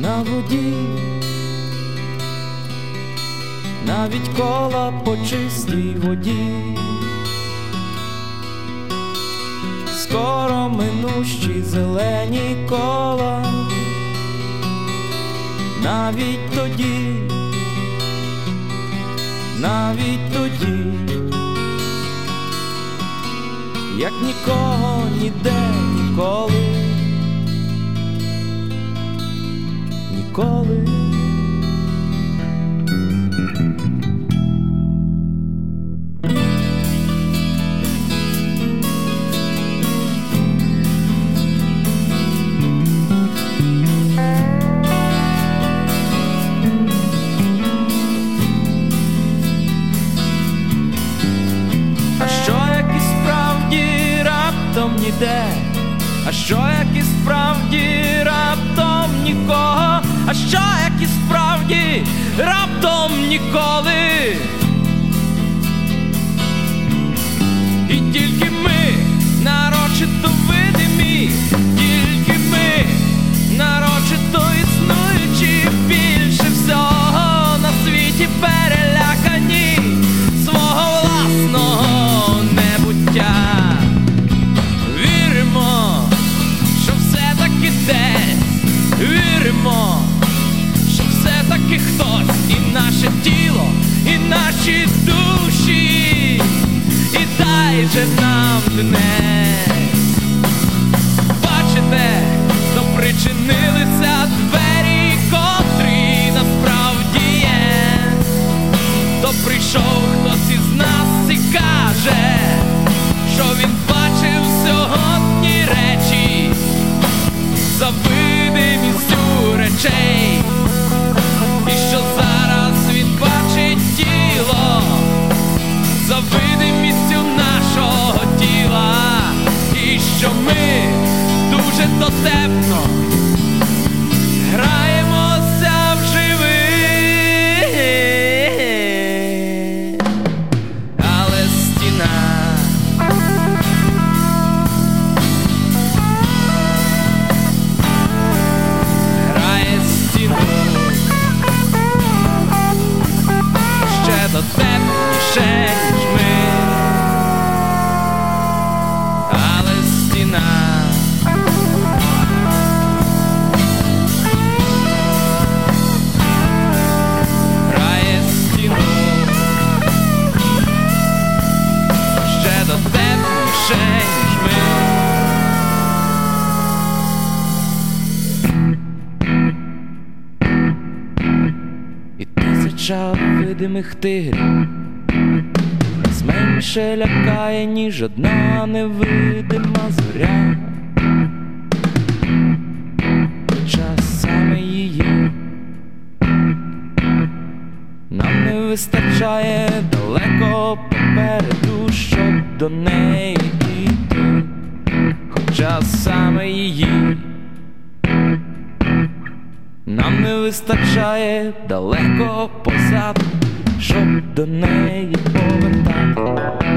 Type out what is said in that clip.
на воді, навіть кола по чистій воді, скоро минущі зелені кола, навіть тоді, навіть тоді, як нікого ніде ніколи. Раптом ніде? А що як і справді раптом нікого? А що як і справді раптом ніколи? І тільки ми нарочито видимі, тільки ми нарочито існуючі більше всього на світі перелякані свого власного небуття. Віримо, що все-таки десь, віримо, що все-таки хтось і наше тіло, і наші душі, і дай же нам днес. Przyszedł do sedno тисяча видимих тигрів нас менше лякає, ніж одна невидима зоря. Хоча саме її нам не вистачає далеко попереду, щоб до неї йти. Хоча саме її нам не вистачає далеко посад, щоб до неї повертати.